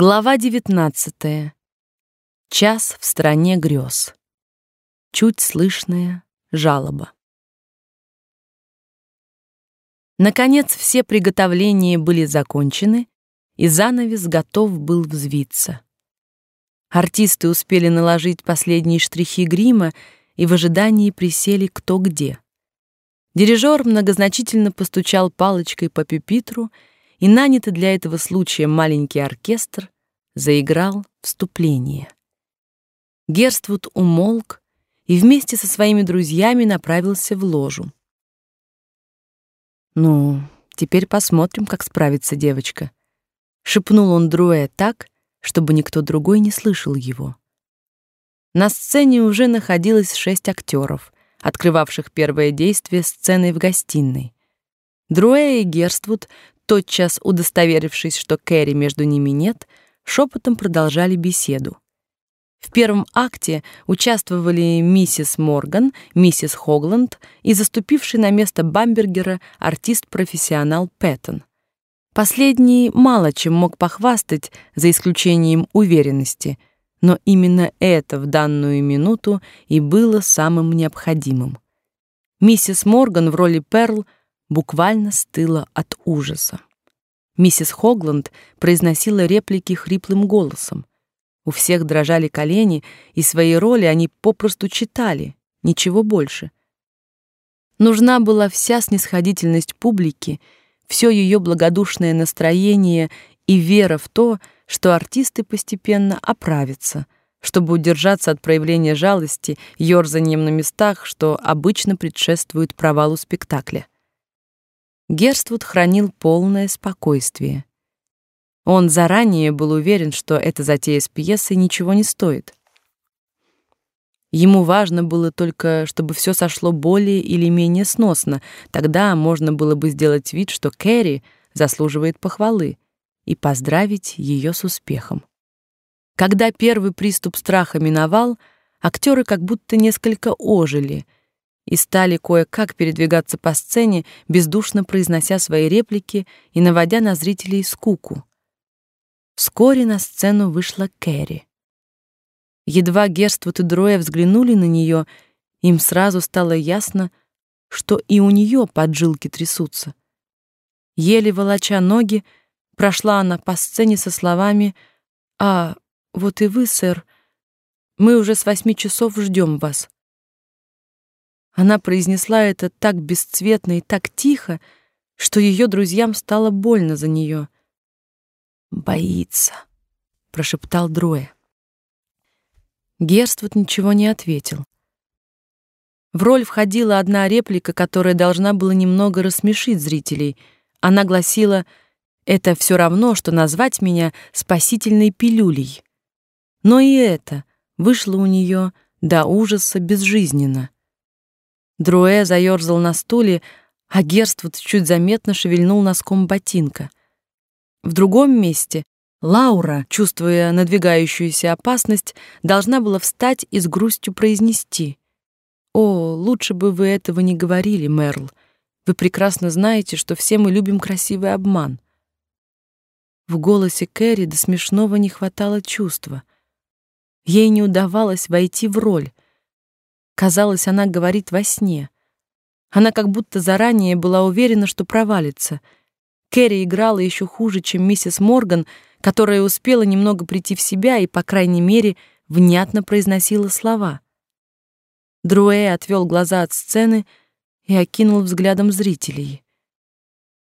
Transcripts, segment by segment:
Глава 19. Час в стране грез. Чуть слышная жалоба. Наконец все приготовления были закончены, и занавес готов был взвиться. Артисты успели наложить последние штрихи грима и в ожидании присели кто где. Дирижер многозначительно постучал палочкой по пюпитру и нанятый для этого случая маленький оркестр заиграл вступление. Герствуд умолк и вместе со своими друзьями направился в ложу. «Ну, теперь посмотрим, как справится девочка», — шепнул он Друэ так, чтобы никто другой не слышал его. На сцене уже находилось шесть актеров, открывавших первое действие сцены в гостиной. Друэ и Герствуд тотчас удостоверившись, что Кэрри между ними нет, шепотом продолжали беседу. В первом акте участвовали миссис Морган, миссис Хогланд и заступивший на место Бамбергера артист-профессионал Пэттон. Последний мало чем мог похвастать, за исключением уверенности, но именно это в данную минуту и было самым необходимым. Миссис Морган в роли Перл — буквально стыла от ужаса. Миссис Хогланд произносила реплики хриплым голосом. У всех дрожали колени, и свои роли они попросту читали, ничего больше. Нужна была вся снисходительность публики, все ее благодушное настроение и вера в то, что артисты постепенно оправятся, чтобы удержаться от проявления жалости, ёрзанием на местах, что обычно предшествует провалу спектакля. Герствуд хранил полное спокойствие. Он заранее был уверен, что эта затея с пьесой ничего не стоит. Ему важно было только, чтобы все сошло более или менее сносно, тогда можно было бы сделать вид, что Кэрри заслуживает похвалы, и поздравить ее с успехом. Когда первый приступ страха миновал, актеры как будто несколько ожили — и стали кое-как передвигаться по сцене, бездушно произнося свои реплики и наводя на зрителей скуку. Вскоре на сцену вышла Кэрри. Едва Герствуд и Дроя взглянули на нее, им сразу стало ясно, что и у нее поджилки трясутся. Еле волоча ноги, прошла она по сцене со словами «А, вот и вы, сэр, мы уже с восьми часов ждем вас». Она произнесла это так бесцветно и так тихо, что ее друзьям стало больно за нее. «Боится», — прошептал Дроя. Герствуд ничего не ответил. В роль входила одна реплика, которая должна была немного рассмешить зрителей. Она гласила «Это все равно, что назвать меня спасительной пилюлей». Но и это вышло у нее до ужаса безжизненно. Друэ заерзал на стуле, а Герствуд чуть заметно шевельнул носком ботинка. В другом месте Лаура, чувствуя надвигающуюся опасность, должна была встать и с грустью произнести: "О, лучше бы вы этого не говорили, Мерл. Вы прекрасно знаете, что все мы любим красивый обман". В голосе Кэрри до смешного не хватало чувства. Ей не удавалось войти в роль. Казалось, она говорит во сне. Она как будто заранее была уверена, что провалится. Кэрри играла еще хуже, чем миссис Морган, которая успела немного прийти в себя и, по крайней мере, внятно произносила слова. Друэ отвел глаза от сцены и окинул взглядом зрителей.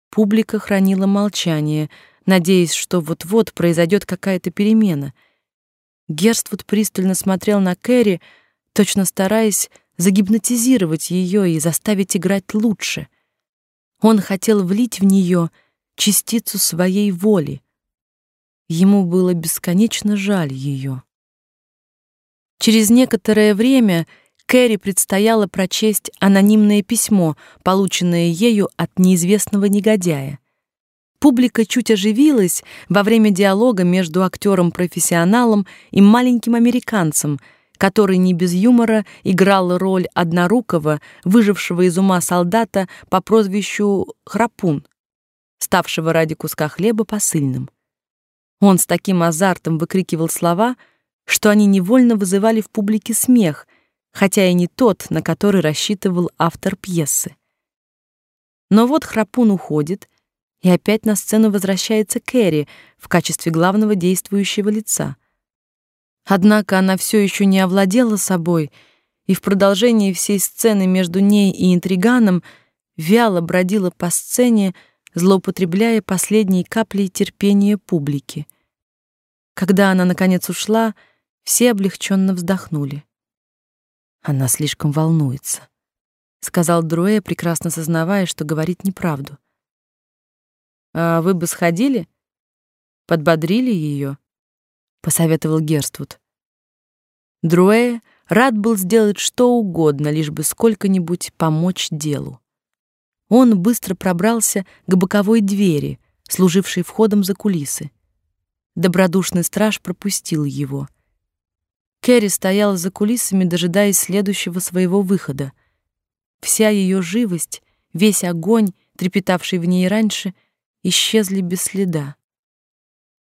Публика хранила молчание, надеясь, что вот-вот произойдет какая-то перемена. Герствуд пристально смотрел на Кэрри, точно стараясь загипнотизировать ее и заставить играть лучше. Он хотел влить в нее частицу своей воли. Ему было бесконечно жаль ее. Через некоторое время Кэрри предстояло прочесть анонимное письмо, полученное ею от неизвестного негодяя. Публика чуть оживилась во время диалога между актером-профессионалом и маленьким американцем — который не без юмора играл роль однорукого, выжившего из ума солдата по прозвищу Храпун, ставшего ради куска хлеба посыльным. Он с таким азартом выкрикивал слова, что они невольно вызывали в публике смех, хотя и не тот, на который рассчитывал автор пьесы. Но вот храпун уходит, и опять на сцену возвращается Кэрри в качестве главного действующего лица. Однако она все еще не овладела собой, и в продолжении всей сцены между ней и интриганом вяло бродила по сцене, злоупотребляя последней каплей терпения публики. Когда она наконец ушла, все облегченно вздохнули. Она слишком волнуется, сказал Друэ, прекрасно сознавая, что говорит неправду. А вы бы сходили, подбодрили ее, посоветовал Герствуд. Друэ рад был сделать что угодно, лишь бы сколько-нибудь помочь делу. Он быстро пробрался к боковой двери, служившей входом за кулисы. Добродушный страж пропустил его. Кэрри стояла за кулисами, дожидаясь следующего своего выхода. Вся ее живость, весь огонь, трепетавший в ней раньше, исчезли без следа.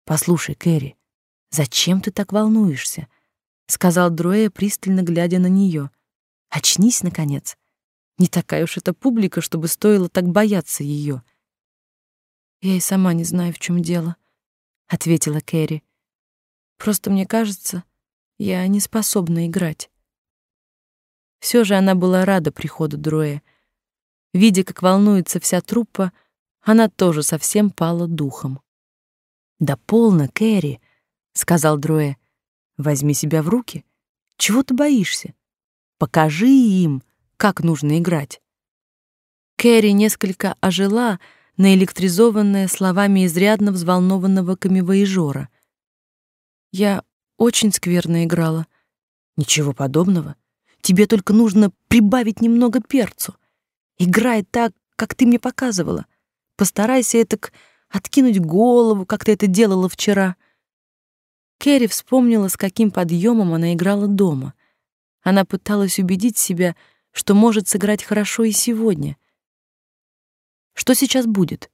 «Послушай, Кэрри, зачем ты так волнуешься?» — сказал Дроя, пристально глядя на нее. «Очнись, наконец. Не такая уж эта публика, чтобы стоило так бояться ее. Я и сама не знаю, в чем дело, ответила Кэрри. Просто мне кажется, я не способна играть. Все же она была рада приходу Дроя. Видя, как волнуется вся труппа, она тоже совсем пала духом. «Да полно, Кэрри», — сказал Дроя. «Возьми себя в руки. Чего ты боишься? Покажи им, как нужно играть. Кэрри несколько ожила, наэлектризованная словами изрядно взволнованного камевояжора. Я очень скверно играла. Ничего подобного. Тебе только нужно прибавить немного перцу. Играй так, как ты мне показывала. Постарайся это откинуть голову, как ты это делала вчера. Кэрри вспомнила, с каким подъемом она играла дома. Она пыталась убедить себя, что может сыграть хорошо и сегодня. Что сейчас будет?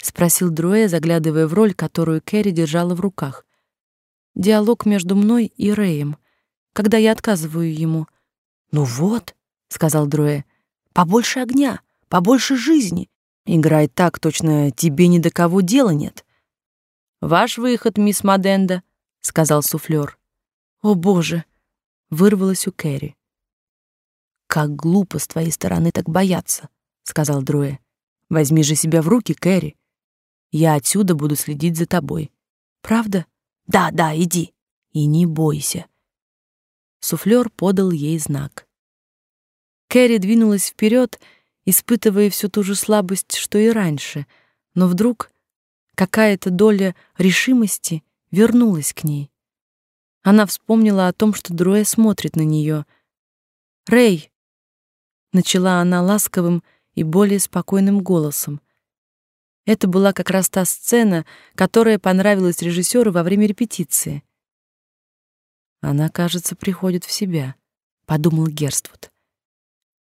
спросил Дроэ, заглядывая в роль, которую Кэрри держала в руках. Диалог между мной и Рэем, когда я отказываю ему. Ну вот, сказал Дроэ. Побольше огня, побольше жизни. Играй так, точно тебе ни до кого дела нет. Ваш выход, мисс Маденда, сказал суфлер. О, боже, вырвалось у Кэрри. Как глупо с твоей стороны так бояться, сказал Дроя. Возьми же себя в руки, Кэрри. Я отсюда буду следить за тобой. Правда? Да, да, иди. И не бойся. Суфлер подал ей знак. Кэрри двинулась вперед, испытывая всю ту же слабость, что и раньше, но вдруг какая-то доля решимости вернулась к ней. Она вспомнила о том, что Дроя смотрит на нее. Рэй, начала она ласковым и более спокойным голосом. Это была как раз та сцена, которая понравилась режиссеру во время репетиции. Она, кажется, приходит в себя, подумал Герствуд.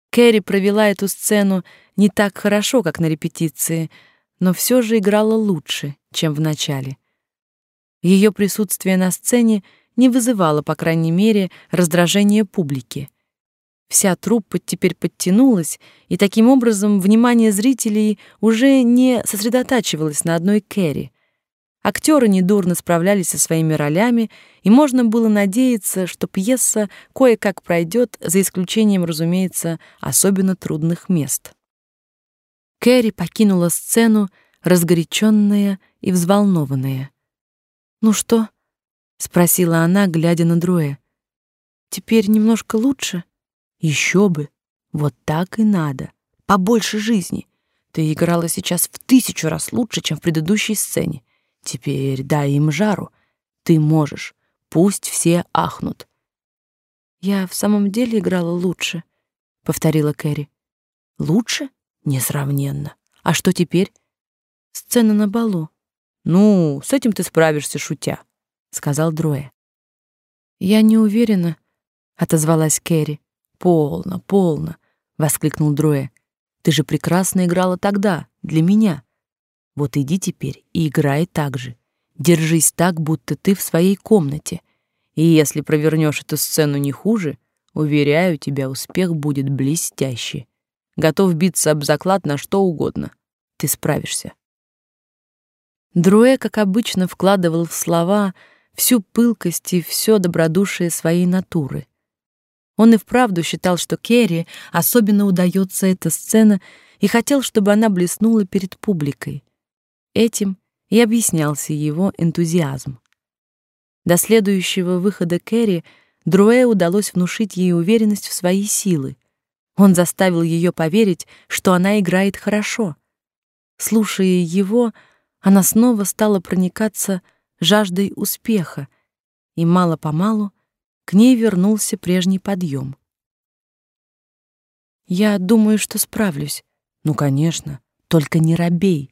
Кэрри провела эту сцену не так хорошо, как на репетиции, но все же играла лучше, чем в начале. Ее присутствие на сцене не вызывало, по крайней мере, раздражения публики. Вся труппа теперь подтянулась, и таким образом внимание зрителей уже не сосредотачивалось на одной Кэрри. Актеры недурно справлялись со своими ролями, и можно было надеяться, что пьеса кое-как пройдет, за исключением, разумеется, особенно трудных мест. Кэрри покинула сцену, разгоряченная и взволнованная. «Ну что?» — спросила она, глядя на Друэ. «Теперь немножко лучше?» Еще бы. Вот так и надо. Побольше жизни. Ты играла сейчас в тысячу раз лучше, чем в предыдущей сцене. Теперь дай им жару. Ты можешь. Пусть все ахнут. Я в самом деле играла лучше, повторила Кэрри. Лучше? Несравненно. А что теперь? Сцена на балу. Ну, с этим ты справишься, шутя, сказал Дроя. Я не уверена, отозвалась Кэрри. Полно, полно, воскликнул Дроя. Ты же прекрасно играла тогда, для меня. Вот иди теперь и играй так же. Держись так, будто ты в своей комнате. И если провернешь эту сцену не хуже, уверяю тебя, успех будет блестящий. Готов биться об заклад на что угодно. Ты справишься. Друэ, как обычно, вкладывал в слова всю пылкость и все добродушие своей натуры. Он и вправду считал, что Керри особенно удается эта сцена и хотел, чтобы она блеснула перед публикой. Этим и объяснялся его энтузиазм. До следующего выхода Керри Друэ удалось внушить ей уверенность в свои силы. Он заставил ее поверить, что она играет хорошо. Слушая его, она снова стала проникаться жаждой успеха, и мало-помалу к ней вернулся прежний подъем. Я думаю, что справлюсь. Ну, конечно, только не робей.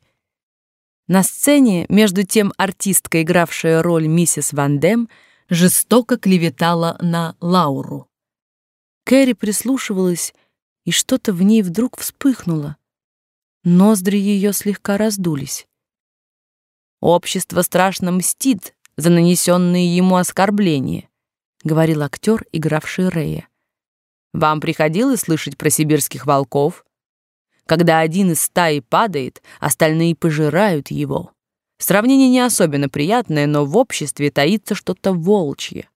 На сцене, между тем, артистка, игравшая роль миссис Ван Дэм, жестоко клеветала на Лауру. Кэрри прислушивалась, и что-то в ней вдруг вспыхнуло. Ноздри ее слегка раздулись. Общество страшно мстит за нанесенные ему оскорбления, говорил актер, игравший Рея. Вам приходилось слышать про сибирских волков? Когда один из стаи падает, остальные пожирают его. Сравнение не особенно приятное, но в обществе таится что-то волчье.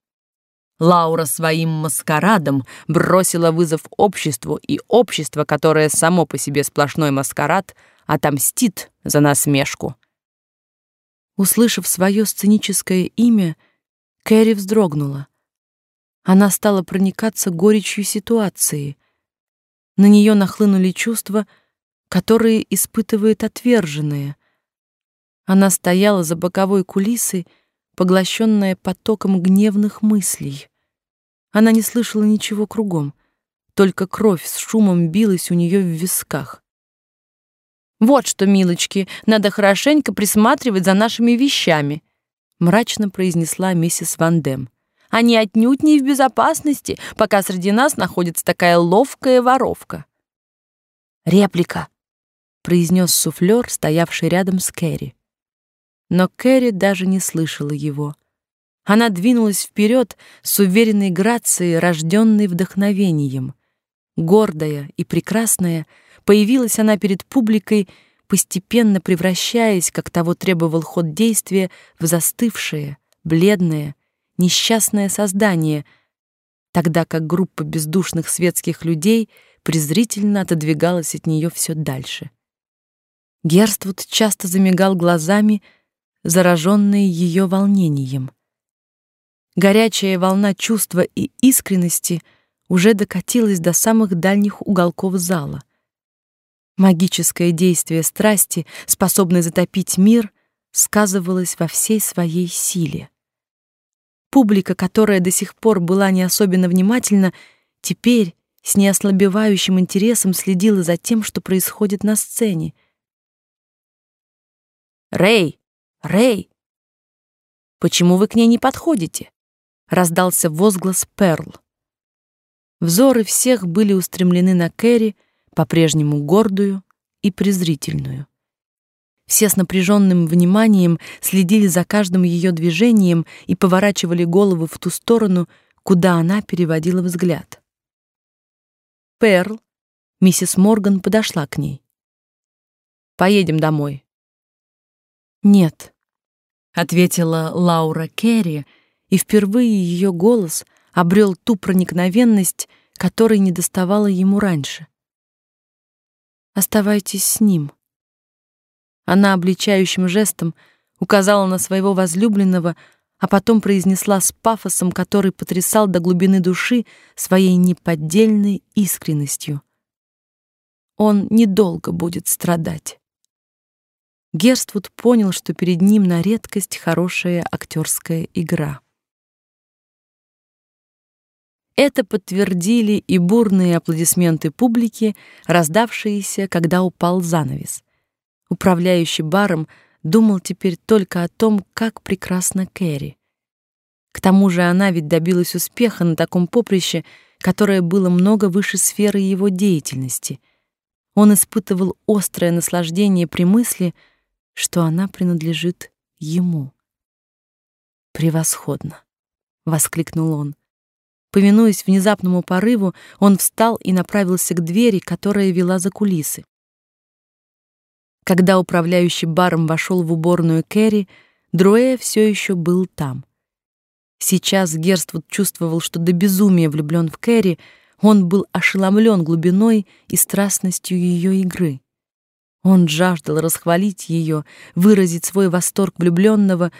Лаура своим маскарадом бросила вызов обществу, и общество, которое само по себе сплошной маскарад, отомстит за насмешку. Услышав свое сценическое имя, Кэрри вздрогнула. Она стала проникаться горечью ситуации. На нее нахлынули чувства, которые испытывают отверженные. Она стояла за боковой кулисой, поглощенная потоком гневных мыслей. Она не слышала ничего кругом, только кровь с шумом билась у нее в висках. Вот что, милочки, надо хорошенько присматривать за нашими вещами, мрачно произнесла миссис Ван Дэм. Они отнюдь не в безопасности, пока среди нас находится такая ловкая воровка. Реплика, произнес суфлер, стоявший рядом с Кэрри. Но Кэрри даже не слышала его. Она двинулась вперед с уверенной грацией, рожденной вдохновением. Гордая и прекрасная, появилась она перед публикой, постепенно превращаясь, как того требовал ход действия, в застывшее, бледное, несчастное создание, тогда как группа бездушных светских людей презрительно отодвигалась от нее все дальше. Герствуд часто замигал глазами, зараженные ее волнением. Горячая волна чувства и искренности уже докатилась до самых дальних уголков зала. Магическое действие страсти, способное затопить мир, сказывалось во всей своей силе. Публика, которая до сих пор была не особенно внимательна, теперь с неослабевающим интересом следила за тем, что происходит на сцене. Рэй, Рэй, почему вы к ней не подходите? Раздался возглас Перл. Взоры всех были устремлены на Кэрри, по-прежнему гордую и презрительную. Все с напряженным вниманием следили за каждым ее движением и поворачивали головы в ту сторону, куда она переводила взгляд. Перл, миссис Морган подошла к ней. Поедем домой. «Нет», — ответила Лаура Керри, и впервые ее голос обрел ту проникновенность, которой не доставала ему раньше. «Оставайтесь с ним». Она обличающим жестом указала на своего возлюбленного, а потом произнесла с пафосом, который потрясал до глубины души своей неподдельной искренностью. Он недолго будет страдать. Герствуд понял, что перед ним на редкость хорошая актерская игра. Это подтвердили и бурные аплодисменты публики, раздавшиеся, когда упал занавес. Управляющий баром думал теперь только о том, как прекрасна Кэрри. К тому же она ведь добилась успеха на таком поприще, которое было много выше сферы его деятельности. Он испытывал острое наслаждение при мысли, что она принадлежит ему. Превосходно, воскликнул он. Повинуясь внезапному порыву, он встал и направился к двери, которая вела за кулисы. Когда управляющий баром вошел в уборную Кэрри, Дроэ все еще был там. Сейчас Герствуд чувствовал, что до безумия влюблен в Кэрри, он был ошеломлен глубиной и страстностью ее игры. Он жаждал расхвалить ее, выразить свой восторг влюбленного,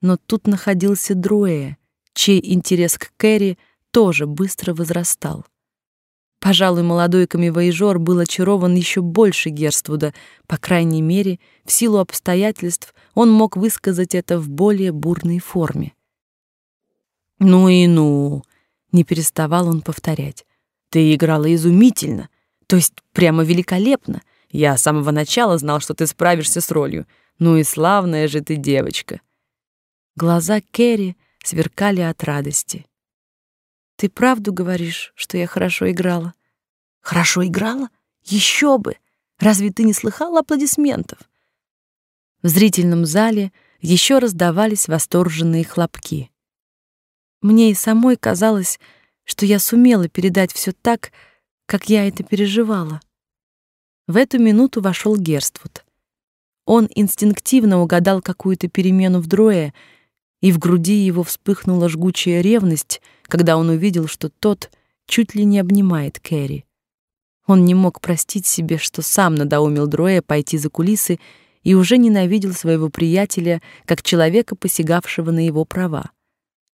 но тут находился Друэ, чей интерес к Кэрри тоже быстро возрастал. Пожалуй, молодой камевояжер был очарован еще больше Герствуда, по крайней мере, в силу обстоятельств он мог высказать это в более бурной форме. «Ну и ну!» — не переставал он повторять. «Ты играла изумительно, то есть прямо великолепно. Я с самого начала знал, что ты справишься с ролью. Ну и славная же ты девочка. Глаза Кэрри сверкали от радости. Ты правду говоришь, что я хорошо играла? Хорошо играла? Еще бы. Разве ты не слыхала аплодисментов? В зрительном зале еще раздавались восторженные хлопки. Мне и самой казалось, что я сумела передать все так, как я это переживала. В эту минуту вошел Герствуд. Он инстинктивно угадал какую-то перемену в Дрое, и в груди его вспыхнула жгучая ревность, когда он увидел, что тот чуть ли не обнимает Кэрри. Он не мог простить себе, что сам надоумил Дроя пойти за кулисы и уже ненавидел своего приятеля как человека, посягавшего на его права.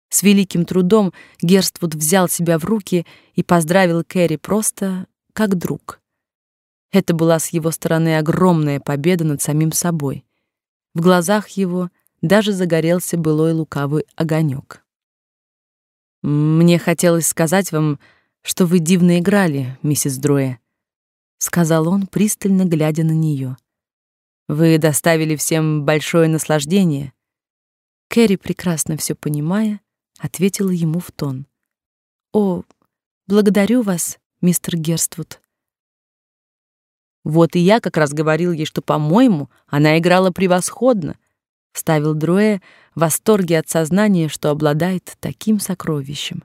С великим трудом Герствуд взял себя в руки и поздравил Кэрри просто как друг. Это была с его стороны огромная победа над самим собой. В глазах его даже загорелся былой лукавый огонек. «Мне хотелось сказать вам, что вы дивно играли, миссис Дроя», — сказал он, пристально глядя на нее. «Вы доставили всем большое наслаждение». Кэрри, прекрасно все понимая, ответила ему в тон. «О, благодарю вас, мистер Герствуд. Вот и я как раз говорил ей, что, по-моему, она играла превосходно, ставил Дроэ в восторге от сознания, что обладает таким сокровищем.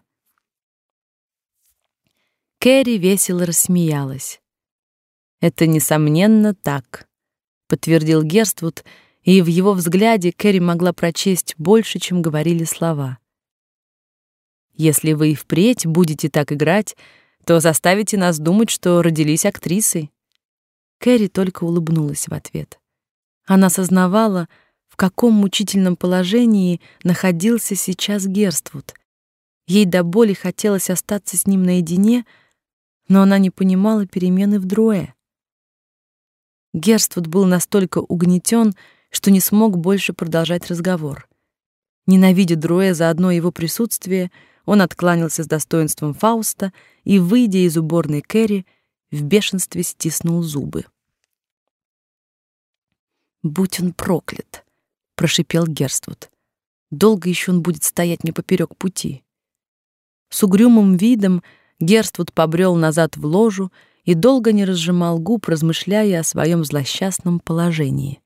Кэрри весело рассмеялась. Это несомненно так, подтвердил Герствуд, и в его взгляде Кэрри могла прочесть больше, чем говорили слова. Если вы и впредь будете так играть, то заставите нас думать, что родились актрисой. Кэрри только улыбнулась в ответ. Она сознавала, в каком мучительном положении находился сейчас Герствуд. Ей до боли хотелось остаться с ним наедине, но она не понимала перемены в Друэ. Герствуд был настолько угнетен, что не смог больше продолжать разговор. Ненавидя Друэ за одно его присутствие, он откланялся с достоинством Фауста и, выйдя из уборной Кэрри, в бешенстве стиснул зубы. Будь он проклят, прошипел Герствуд. Долго еще он будет стоять мне поперек пути. С угрюмым видом Герствуд побрел назад в ложу и долго не разжимал губ, размышляя о своем злосчастном положении.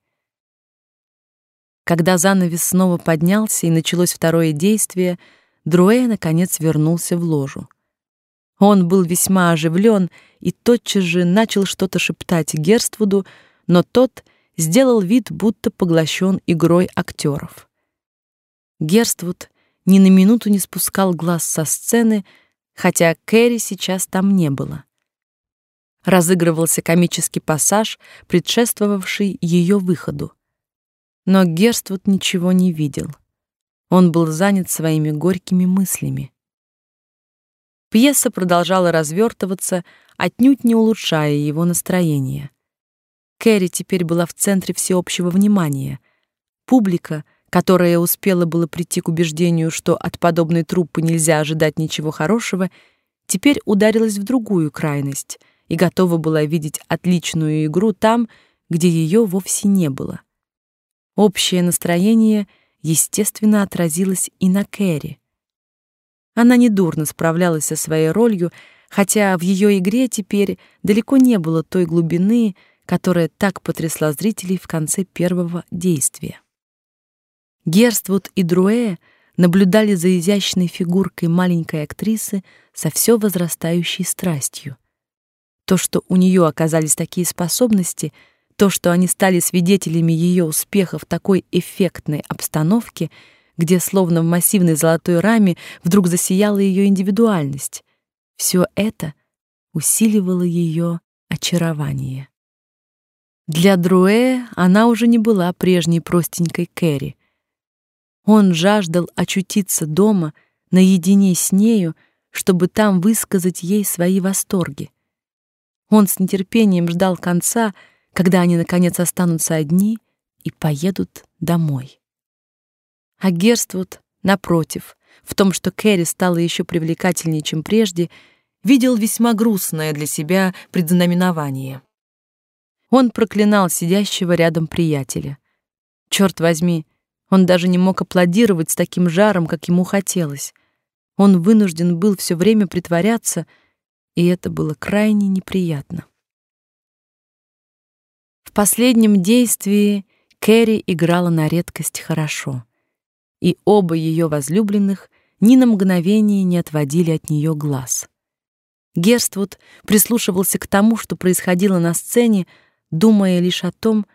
Когда занавес снова поднялся и началось второе действие, Друэ наконец вернулся в ложу. Он был весьма оживлен и тотчас же начал что-то шептать Герствуду, но тот сделал вид, будто поглощен игрой актеров. Герствуд ни на минуту не спускал глаз со сцены, хотя Кэрри сейчас там не было. Разыгрывался комический пассаж, предшествовавший ее выходу. Но Герствуд ничего не видел. Он был занят своими горькими мыслями. Пьеса продолжала развертываться, отнюдь не улучшая его настроение. Кэрри теперь была в центре всеобщего внимания. Публика, которая успела было прийти к убеждению, что от подобной труппы нельзя ожидать ничего хорошего, теперь ударилась в другую крайность и готова была видеть отличную игру там, где ее вовсе не было. Общее настроение, естественно, отразилось и на Кэрри. Она недурно справлялась со своей ролью, хотя в ее игре теперь далеко не было той глубины, которая так потрясла зрителей в конце первого действия. Герствуд и Друэ наблюдали за изящной фигуркой маленькой актрисы со все возрастающей страстью. То, что у нее оказались такие способности, то, что они стали свидетелями ее успеха в такой эффектной обстановке, где словно в массивной золотой раме вдруг засияла ее индивидуальность, все это усиливало ее очарование. Для Друэ она уже не была прежней простенькой Кэрри. Он жаждал очутиться дома, наедине с нею, чтобы там высказать ей свои восторги. Он с нетерпением ждал конца, когда они наконец останутся одни и поедут домой. А Герствуд, напротив, в том, что Кэрри стала еще привлекательнее, чем прежде, видел весьма грустное для себя предзнаменование. Он проклинал сидящего рядом приятеля. Черт возьми, он даже не мог аплодировать с таким жаром, как ему хотелось. Он вынужден был все время притворяться, и это было крайне неприятно. В последнем действии Кэрри играла на редкость хорошо, и оба ее возлюбленных ни на мгновение не отводили от нее глаз. Герствуд прислушивался к тому, что происходило на сцене, думая лишь о том,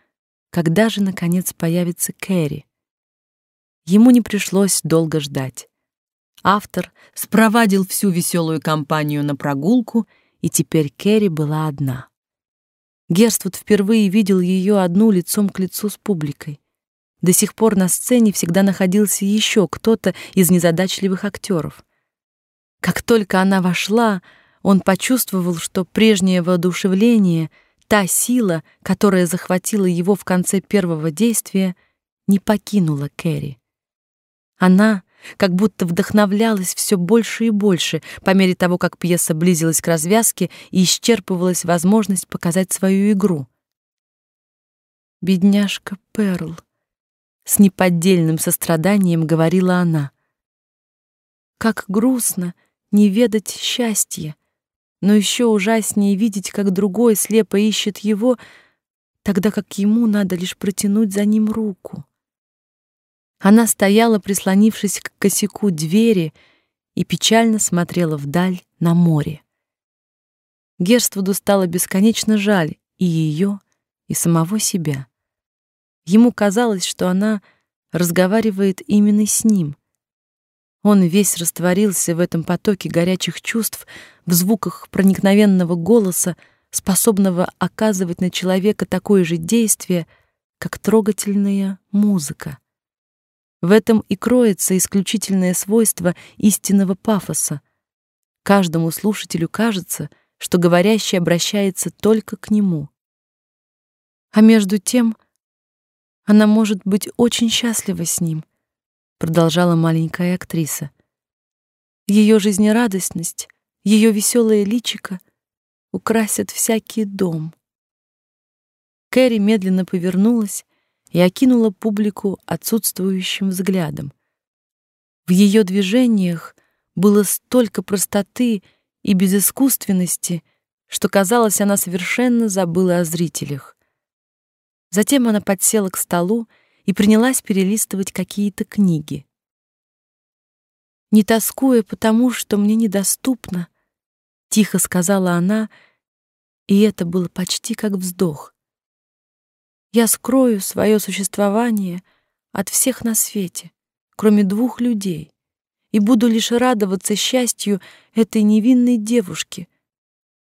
когда же наконец появится Кэрри. Ему не пришлось долго ждать. Автор спровадил всю веселую компанию на прогулку, и теперь Кэрри была одна. Герствуд впервые видел ее одну лицом к лицу с публикой. До сих пор на сцене всегда находился еще кто-то из незадачливых актеров. Как только она вошла, он почувствовал, что прежнее воодушевление, та сила, которая захватила его в конце первого действия, не покинула Кэрри. Она как будто вдохновлялась все больше и больше по мере того, как пьеса близилась к развязке и исчерпывалась возможность показать свою игру. Бедняжка Перл, с неподдельным состраданием говорила она. Как грустно не ведать счастья, но еще ужаснее видеть, как другой слепо ищет его, тогда как ему надо лишь протянуть за ним руку. Она стояла, прислонившись к косяку двери, и печально смотрела вдаль на море. Герствуду стало бесконечно жаль и ее, и самого себя. Ему казалось, что она разговаривает именно с ним, он весь растворился в этом потоке горячих чувств, в звуках проникновенного голоса, способного оказывать на человека такое же действие, как трогательная музыка. В этом и кроется исключительное свойство истинного пафоса. Каждому слушателю кажется, что говорящий обращается только к нему. А между тем она может быть очень счастлива с ним — продолжала маленькая актриса. Ее жизнерадостность, ее веселое личико украсят всякий дом. Кэрри медленно повернулась и окинула публику отсутствующим взглядом. В ее движениях было столько простоты и безыскусственности, что казалось, она совершенно забыла о зрителях. Затем она подсела к столу и принялась перелистывать какие-то книги. Не тоскуя потому, что мне недоступно, тихо сказала она, и это было почти как вздох. Я скрою свое существование от всех на свете, кроме двух людей, и буду лишь радоваться счастью этой невинной девушки,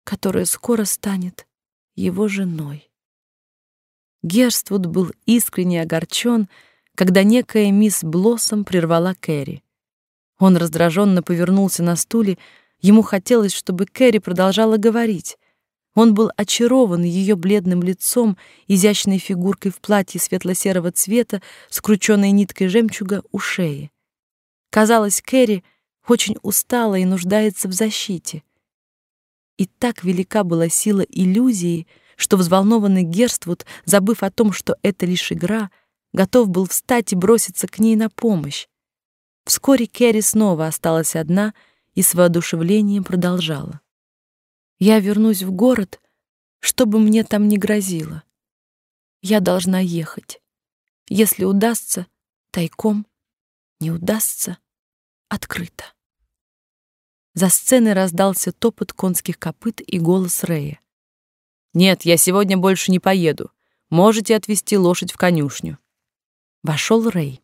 которая скоро станет его женой. Герствуд был искренне огорчен, когда некая мисс Блоссом прервала Кэрри. Он раздраженно повернулся на стуле, ему хотелось, чтобы Кэрри продолжала говорить. Он был очарован ее бледным лицом, изящной фигуркой в платье светло-серого цвета, скрученной ниткой жемчуга у шеи. Казалось, Кэрри очень устала и нуждается в защите. И так велика была сила иллюзии, что взволнованный Герствуд, забыв о том, что это лишь игра, готов был встать и броситься к ней на помощь. Вскоре Кэрри снова осталась одна и с воодушевлением продолжала. «Я вернусь в город, чтобы мне там не грозило. Я должна ехать. Если удастся, тайком. Не удастся, открыто. За сценой раздался топот конских копыт и голос Рэя. «Нет, я сегодня больше не поеду. Можете отвезти лошадь в конюшню». Вошел Рэй.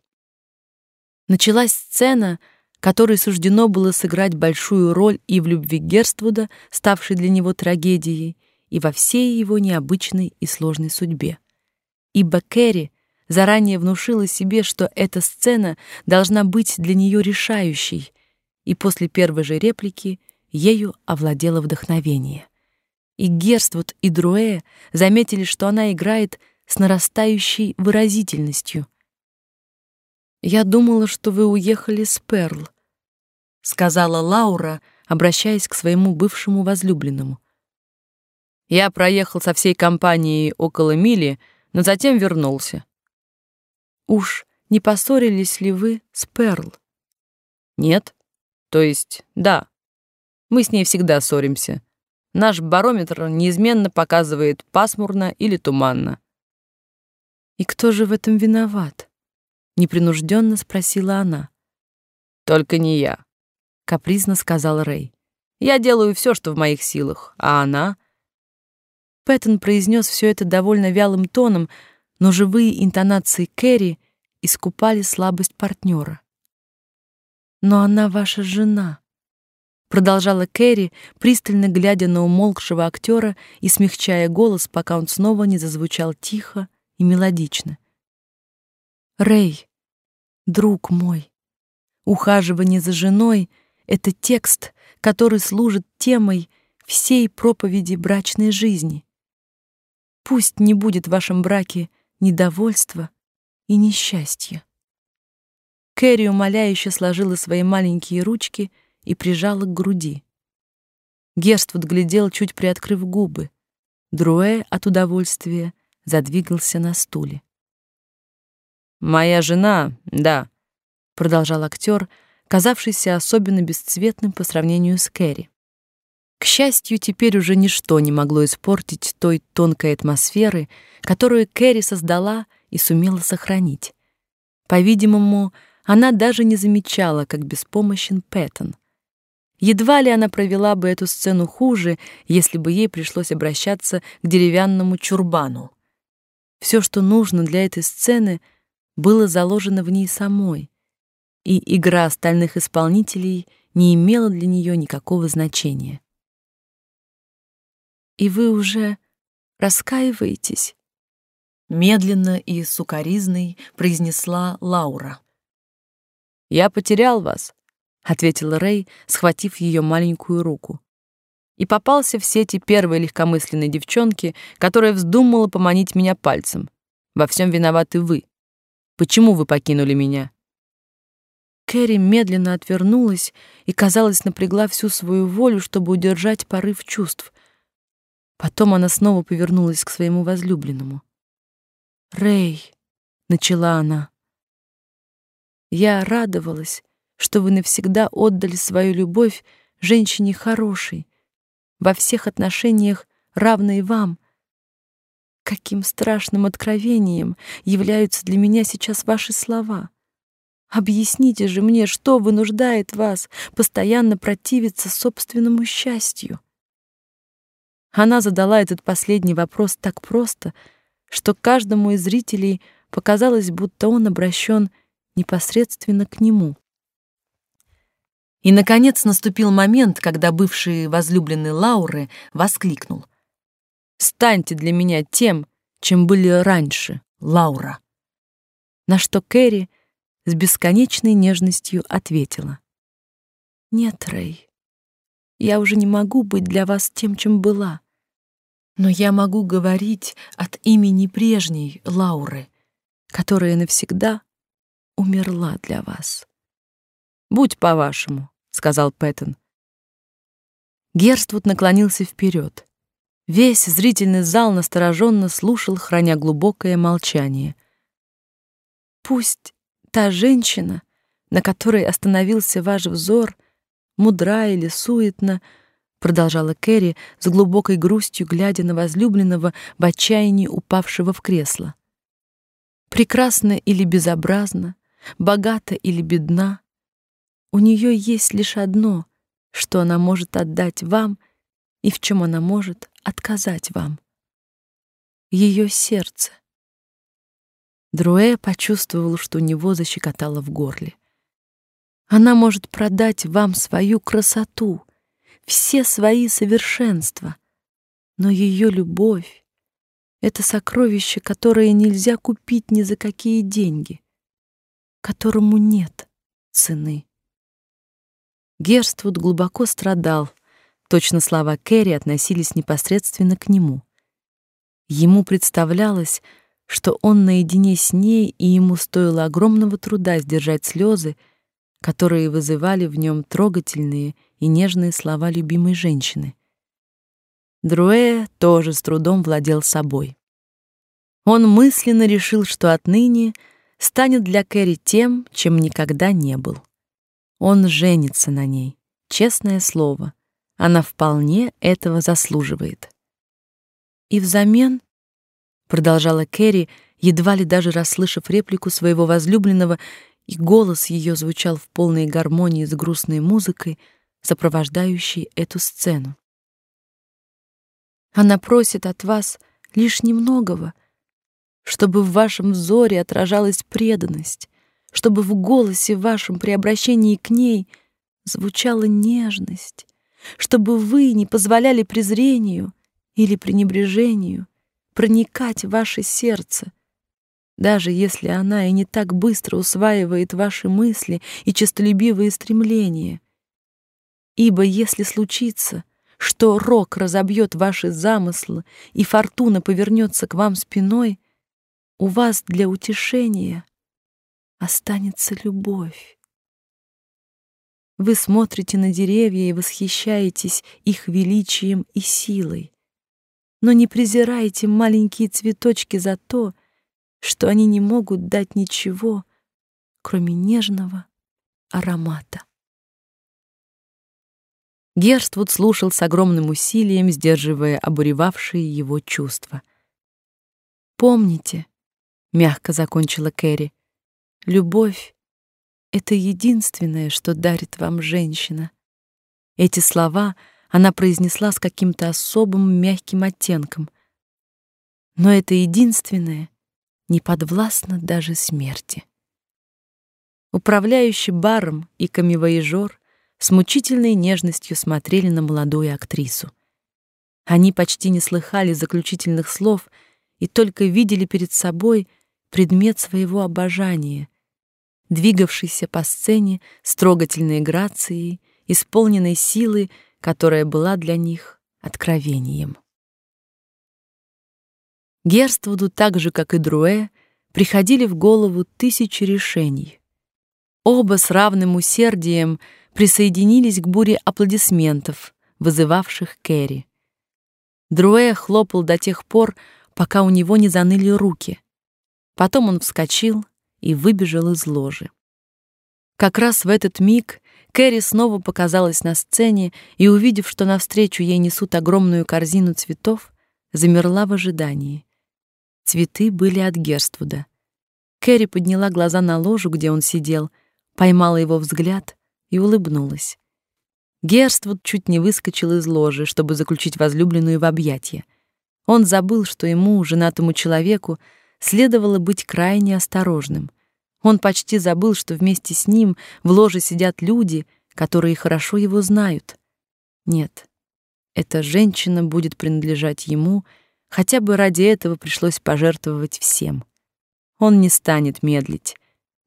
Началась сцена, которой суждено было сыграть большую роль и в любви Герствуда, ставшей для него трагедией, и во всей его необычной и сложной судьбе. Ибо Кэрри заранее внушила себе, что эта сцена должна быть для нее решающей, и после первой же реплики ею овладело вдохновение. И Герствуд, и Друэ заметили, что она играет с нарастающей выразительностью. «Я думала, что вы уехали с Перл», — сказала Лаура, обращаясь к своему бывшему возлюбленному. «Я проехал со всей компанией около мили, но затем вернулся. Уж не поссорились ли вы с Перл? Нет. То есть, да. Мы с ней всегда ссоримся. Наш барометр неизменно показывает пасмурно или туманно. И кто же в этом виноват? непринужденно спросила она. Только не я, капризно сказал Рэй. Я делаю все, что в моих силах, а она Пэттон произнес все это довольно вялым тоном, но живые интонации Кэрри искупали слабость партнера. «Но она ваша жена», — продолжала Кэрри, пристально глядя на умолкшего актера и смягчая голос, пока он снова не зазвучал тихо и мелодично. «Рэй, друг мой, ухаживание за женой — это текст, который служит темой всей проповеди брачной жизни. Пусть не будет в вашем браке недовольства и несчастья. Кэрри умоляюще сложила свои маленькие ручки и прижала к груди. Герствуд глядел, чуть приоткрыв губы. Друэ от удовольствия задвигался на стуле. «Моя жена, да», — продолжал актер, казавшийся особенно бесцветным по сравнению с Кэрри. К счастью, теперь уже ничто не могло испортить той тонкой атмосферы, которую Кэрри создала и сумела сохранить. По-видимому, она даже не замечала, как беспомощен Пэттон. Едва ли она провела бы эту сцену хуже, если бы ей пришлось обращаться к деревянному чурбану. Все, что нужно для этой сцены, было заложено в ней самой, и игра остальных исполнителей не имела для нее никакого значения. И вы уже раскаиваетесь? Медленно и сукоризной произнесла Лаура. «Я потерял вас», — ответил Рэй, схватив ее маленькую руку. И попался в сети первой легкомысленной девчонки, которая вздумала поманить меня пальцем. Во всем виноваты вы. Почему вы покинули меня?» Кэрри медленно отвернулась и, казалось, напрягла всю свою волю, чтобы удержать порыв чувств. Потом она снова повернулась к своему возлюбленному. «Рэй», — начала она, — «я радовалась, что вы навсегда отдали свою любовь женщине хорошей, во всех отношениях равной вам. Каким страшным откровением являются для меня сейчас ваши слова. Объясните же мне, что вынуждает вас постоянно противиться собственному счастью. Она задала этот последний вопрос так просто, что каждому из зрителей показалось, будто он обращен непосредственно к нему. И, наконец, наступил момент, когда бывший возлюбленный Лауры воскликнул. «Станьте для меня тем, чем были раньше, Лаура». На что Кэрри с бесконечной нежностью ответила. «Нет, Рэй, я уже не могу быть для вас тем, чем была. Но я могу говорить от имени прежней Лауры, которая навсегда умерла для вас. Будь по-вашему, сказал Пэттон. Герствуд наклонился вперед. Весь зрительный зал настороженно слушал, храня глубокое молчание. Пусть та женщина, на которой остановился ваш взор, мудра или суетна, продолжала Кэрри с глубокой грустью, глядя на возлюбленного в отчаянии упавшего в кресло. Прекрасна или безобразна, богата или бедна, у нее есть лишь одно, что она может отдать вам и в чем она может отказать вам. Ее сердце. Друэ почувствовал, что у него защекотало в горле. Она может продать вам свою красоту, все свои совершенства, но ее любовь — это сокровище, которое нельзя купить ни за какие деньги, которому нет цены. Герствуд глубоко страдал, точно слова Кэрри относились непосредственно к нему. Ему представлялось, что он наедине с ней, и ему стоило огромного труда сдержать слезы, которые вызывали в нем трогательные и нежные слова любимой женщины. Друэ тоже с трудом владел собой. Он мысленно решил, что отныне станет для Кэрри тем, чем никогда не был. Он женится на ней, честное слово. Она вполне этого заслуживает. И взамен, продолжала Кэрри, едва ли даже расслышав реплику своего возлюбленного, и голос ее звучал в полной гармонии с грустной музыкой, сопровождающей эту сцену. Она просит от вас лишь немногого, чтобы в вашем взоре отражалась преданность, чтобы в голосе вашем при обращении к ней звучала нежность, чтобы вы не позволяли презрению или пренебрежению проникать в ваше сердце, даже если она и не так быстро усваивает ваши мысли и честолюбивые стремления. Ибо если случится, что рок разобьет ваши замыслы и фортуна повернется к вам спиной, у вас для утешения останется любовь. Вы смотрите на деревья и восхищаетесь их величием и силой, но не презираете маленькие цветочки за то, что они не могут дать ничего, кроме нежного аромата. Герствуд слушал с огромным усилием, сдерживая обуревавшие его чувства. «Помните», — мягко закончила Кэрри, — «любовь — это единственное, что дарит вам женщина». Эти слова она произнесла с каким-то особым мягким оттенком. Но это единственное не подвластно даже смерти. Управляющий баром и камевояжер с мучительной нежностью смотрели на молодую актрису. Они почти не слыхали заключительных слов и только видели перед собой предмет своего обожания, двигавшийся по сцене с трогательной грацией, исполненной силы, которая была для них откровением. Герствуду, так же как и Друэ, приходили в голову тысячи решений. Оба с равным усердием присоединились к буре аплодисментов, вызывавших Кэрри. Друэ хлопал до тех пор, пока у него не заныли руки. Потом он вскочил и выбежал из ложи. Как раз в этот миг Кэрри снова показалась на сцене и, увидев, что навстречу ей несут огромную корзину цветов, замерла в ожидании. Цветы были от Герствуда. Кэрри подняла глаза на ложу, где он сидел, поймала его взгляд и улыбнулась. Герствуд чуть не выскочил из ложи, чтобы заключить возлюбленную в объятия. Он забыл, что ему, женатому человеку, следовало быть крайне осторожным. Он почти забыл, что вместе с ним в ложе сидят люди, которые хорошо его знают. Нет, эта женщина будет принадлежать ему — Хотя бы ради этого пришлось пожертвовать всем. Он не станет медлить.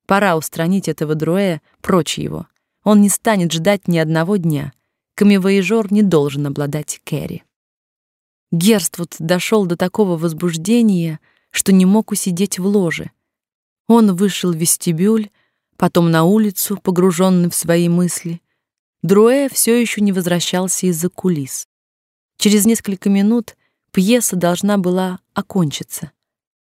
Пора устранить этого Друэя, прочь его. Он не станет ждать ни одного дня. Камевояжер не должен обладать Кэрри. Герствуд дошел до такого возбуждения, что не мог усидеть в ложе. Он вышел в вестибюль, потом на улицу, погруженный в свои мысли. Друэ все еще не возвращался из-за кулис. Через несколько минут Пьеса должна была окончиться.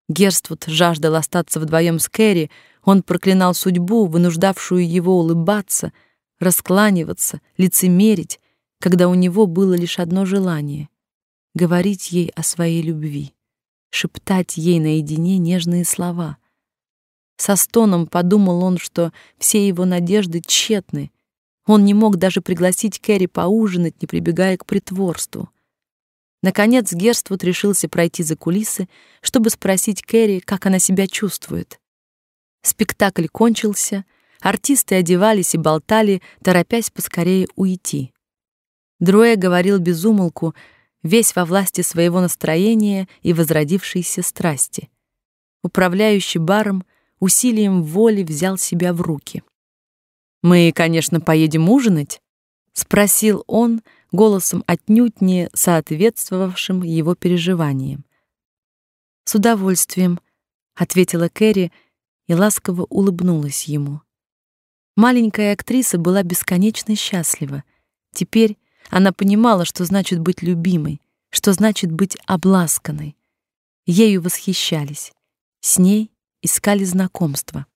Герствуд жаждал остаться вдвоем с Кэрри, он проклинал судьбу, вынуждавшую его улыбаться, раскланиваться, лицемерить, когда у него было лишь одно желание — говорить ей о своей любви, шептать ей наедине нежные слова. Со стоном подумал он, что все его надежды тщетны, Он не мог даже пригласить Кэрри поужинать, не прибегая к притворству. Наконец Герствуд решился пройти за кулисы, чтобы спросить Кэрри, как она себя чувствует. Спектакль кончился, артисты одевались и болтали, торопясь поскорее уйти. Друэ говорил без умолку, весь во власти своего настроения и возродившейся страсти. Управляющий баром усилием воли взял себя в руки. Мы, конечно, поедем ужинать, спросил он голосом отнюдь не соответствовавшим его переживаниям. С удовольствием, ответила Кэрри и ласково улыбнулась ему. Маленькая актриса была бесконечно счастлива. Теперь она понимала, что значит быть любимой, что значит быть обласканной. Ею восхищались, с ней искали знакомства.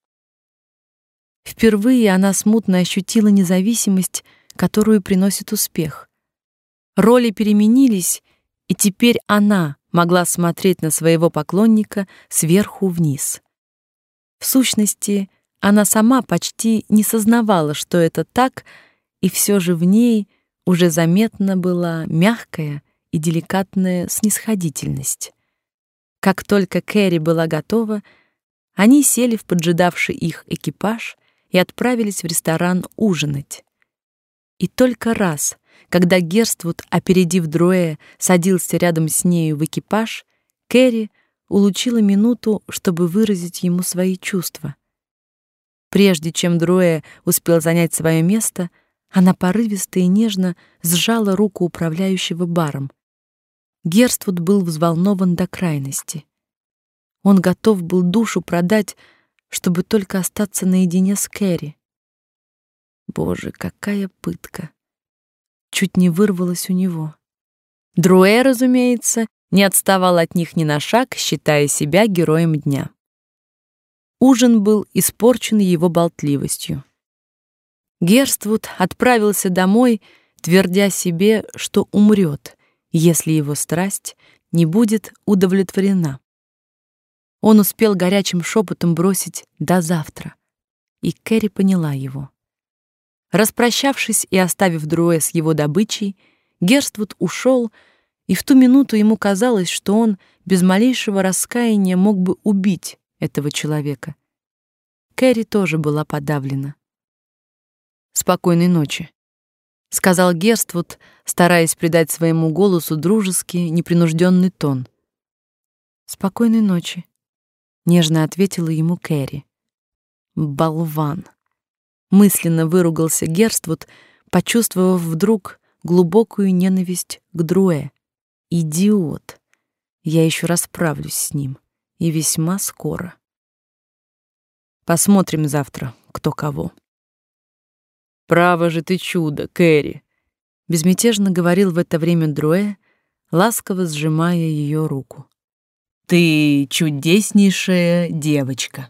Впервые она смутно ощутила независимость, которую приносит успех. Роли переменились, и теперь она могла смотреть на своего поклонника сверху вниз. В сущности, она сама почти не сознавала, что это так, и все же в ней уже заметна была мягкая и деликатная снисходительность. Как только Кэрри была готова, они сели в поджидавший их экипаж и отправились в ресторан ужинать. И только раз, когда Герствуд, опередив Дроя, садился рядом с нею в экипаж, Кэрри улучила минуту, чтобы выразить ему свои чувства. Прежде чем Дроя успел занять свое место, она порывисто и нежно сжала руку управляющего баром. Герствуд был взволнован до крайности. Он готов был душу продать чтобы только остаться наедине с Кэрри. Боже, какая пытка. Чуть не вырвалась у него. Друэ, разумеется, не отставал от них ни на шаг, считая себя героем дня. Ужин был испорчен его болтливостью. Герствуд отправился домой, твердя себе, что умрет, если его страсть не будет удовлетворена. Он успел горячим шепотом бросить «до завтра», и Кэрри поняла его. Распрощавшись и оставив Друэ с его добычей, Герствуд ушел, и в ту минуту ему казалось, что он без малейшего раскаяния мог бы убить этого человека. Кэрри тоже была подавлена. «Спокойной ночи», — сказал Герствуд, стараясь придать своему голосу дружеский, непринужденный тон. «Спокойной ночи», нежно ответила ему Кэрри. Болван. Мысленно выругался Герствуд, почувствовав вдруг глубокую ненависть к Друэ. Идиот. Я еще расправлюсь с ним, и весьма скоро. Посмотрим завтра, кто кого. Право же ты чудо, Кэрри, безмятежно говорил в это время Друэ, ласково сжимая ее руку. Ты чудеснейшая девочка.